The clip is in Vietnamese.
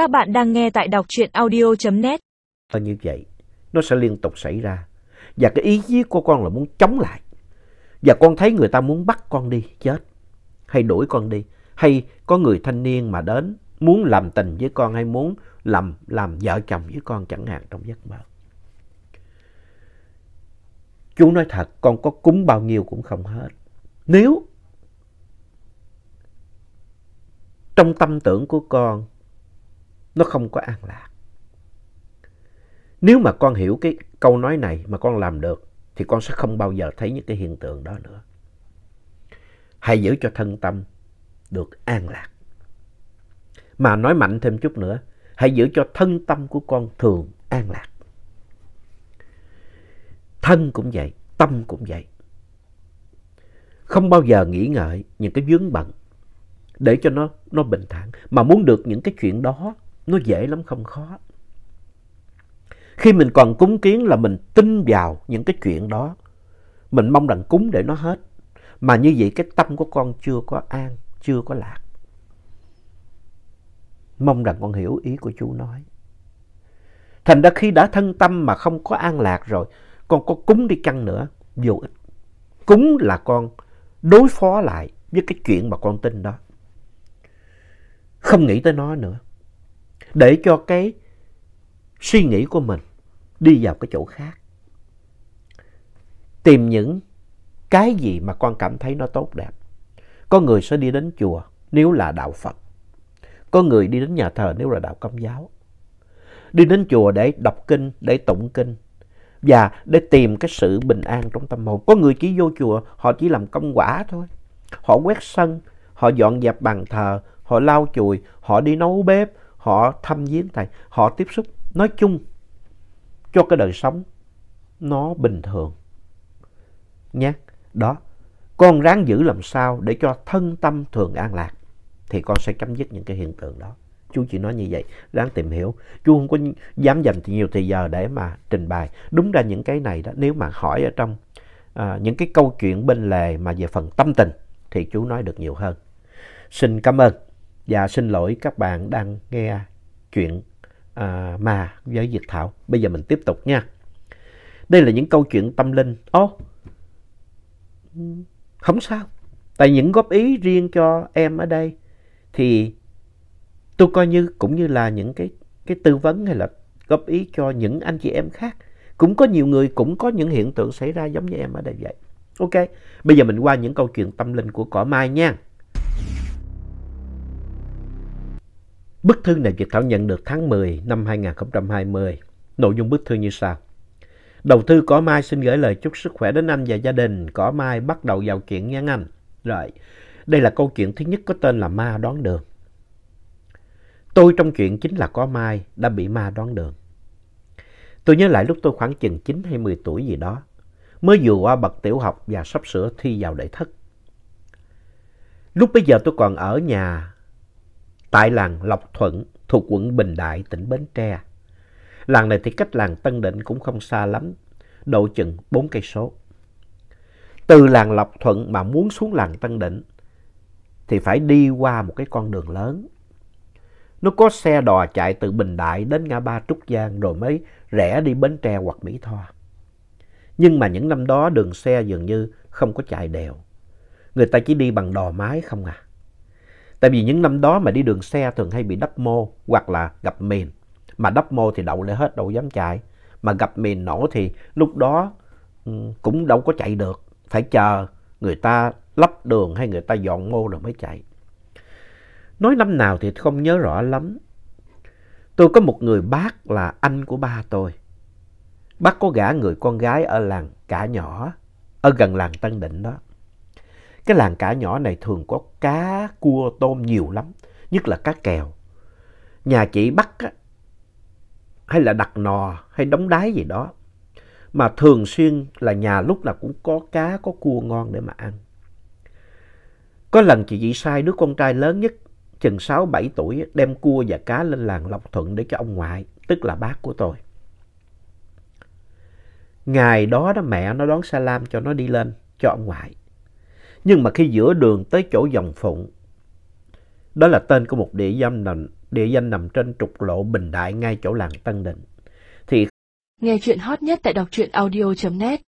Các bạn đang nghe tại đọc truyện audio.net. Như vậy, nó sẽ liên tục xảy ra. Và cái ý chí của con là muốn chống lại. Và con thấy người ta muốn bắt con đi chết. Hay đuổi con đi. Hay có người thanh niên mà đến muốn làm tình với con hay muốn làm, làm vợ chồng với con chẳng hạn trong giấc mơ. Chú nói thật, con có cúng bao nhiêu cũng không hết. Nếu trong tâm tưởng của con nó không có an lạc. Nếu mà con hiểu cái câu nói này mà con làm được thì con sẽ không bao giờ thấy những cái hiện tượng đó nữa. Hãy giữ cho thân tâm được an lạc. Mà nói mạnh thêm chút nữa, hãy giữ cho thân tâm của con thường an lạc. Thân cũng vậy, tâm cũng vậy. Không bao giờ nghĩ ngợi những cái vướng bận để cho nó, nó bình thản. Mà muốn được những cái chuyện đó, nó dễ lắm không khó. Khi mình còn cúng kiến là mình tin vào những cái chuyện đó. Mình mong rằng cúng để nó hết. Mà như vậy cái tâm của con chưa có an, chưa có lạc. Mong rằng con hiểu ý của chú nói. Thành ra khi đã thân tâm mà không có an lạc rồi, con có cúng đi chăng nữa, vô ích. Cúng là con đối phó lại với cái chuyện mà con tin đó. Không nghĩ tới nó nữa. Để cho cái suy nghĩ của mình đi vào cái chỗ khác. Tìm những cái gì mà con cảm thấy nó tốt đẹp. Có người sẽ đi đến chùa nếu là đạo Phật. Có người đi đến nhà thờ nếu là đạo Công giáo. Đi đến chùa để đọc kinh, để tụng kinh. Và để tìm cái sự bình an trong tâm hồn. Có người chỉ vô chùa, họ chỉ làm công quả thôi. Họ quét sân, họ dọn dẹp bàn thờ, họ lau chùi, họ đi nấu bếp, họ thăm viếng thầy, họ tiếp xúc. Nói chung, cho cái đời sống nó bình thường. Nhé, đó. Con ráng giữ làm sao để cho thân tâm thường an lạc thì con sẽ chấm dứt những cái hiện tượng đó. Chú chỉ nói như vậy, ráng tìm hiểu. Chú không có dám dành nhiều thời giờ để mà trình bày. Đúng ra những cái này đó, nếu mà hỏi ở trong à, những cái câu chuyện bên lề mà về phần tâm tình thì chú nói được nhiều hơn. Xin cảm ơn và xin lỗi các bạn đang nghe chuyện à, mà với Việt Thảo. Bây giờ mình tiếp tục nha. Đây là những câu chuyện tâm linh. Ô, không sao. Tại những góp ý riêng cho em ở đây thì tôi coi như cũng như là những cái, cái tư vấn hay là góp ý cho những anh chị em khác. Cũng có nhiều người cũng có những hiện tượng xảy ra giống như em ở đây vậy. Ok, bây giờ mình qua những câu chuyện tâm linh của cỏ mai nha. Bức thư này Việt Thảo nhận được tháng 10 năm 2020. Nội dung bức thư như sau. Đầu thư Cỏ Mai xin gửi lời chúc sức khỏe đến anh và gia đình. Cỏ Mai bắt đầu vào chuyện nha anh. Rồi, đây là câu chuyện thứ nhất có tên là Ma đoán đường. Tôi trong chuyện chính là Cỏ Mai đã bị ma đoán đường. Tôi nhớ lại lúc tôi khoảng chừng 9 hay 10 tuổi gì đó. Mới vừa qua bậc tiểu học và sắp sửa thi vào đại thất. Lúc bây giờ tôi còn ở nhà tại làng Lộc Thuận thuộc quận Bình Đại, tỉnh Bến Tre. Làng này thì cách làng Tân Định cũng không xa lắm, độ chừng 4 cây số. Từ làng Lộc Thuận mà muốn xuống làng Tân Định thì phải đi qua một cái con đường lớn. Nó có xe đò chạy từ Bình Đại đến ngã ba Trúc Giang rồi mới rẽ đi Bến Tre hoặc Mỹ Tho. Nhưng mà những năm đó đường xe dường như không có chạy đều. Người ta chỉ đi bằng đò mái không à. Tại vì những năm đó mà đi đường xe thường hay bị đắp mô hoặc là gặp mìn. Mà đắp mô thì đậu lại hết, đâu dám chạy. Mà gặp mìn nổ thì lúc đó ừ, cũng đâu có chạy được. Phải chờ người ta lắp đường hay người ta dọn mô rồi mới chạy. Nói năm nào thì không nhớ rõ lắm. Tôi có một người bác là anh của ba tôi. Bác có gả người con gái ở làng Cả Nhỏ, ở gần làng Tân Định đó. Cái làng Cả Nhỏ này thường có cá, cua, tôm nhiều lắm, nhất là cá kèo. Nhà chị bắt á, hay là đặt nò hay đóng đáy gì đó. Mà thường xuyên là nhà lúc nào cũng có cá, có cua ngon để mà ăn. Có lần chị chỉ sai đứa con trai lớn nhất, chừng 6-7 tuổi, đem cua và cá lên làng Lộc Thuận để cho ông ngoại, tức là bác của tôi. Ngày đó đó mẹ nó đón xe lam cho nó đi lên, cho ông ngoại. Nhưng mà khi giữa đường tới chỗ dòng Phụng, đó là tên của một địa danh nằm địa danh nằm trên trục lộ Bình Đại ngay chỗ làng Tân Định. Thì Nghe chuyện hot nhất tại đọc truyện audio.net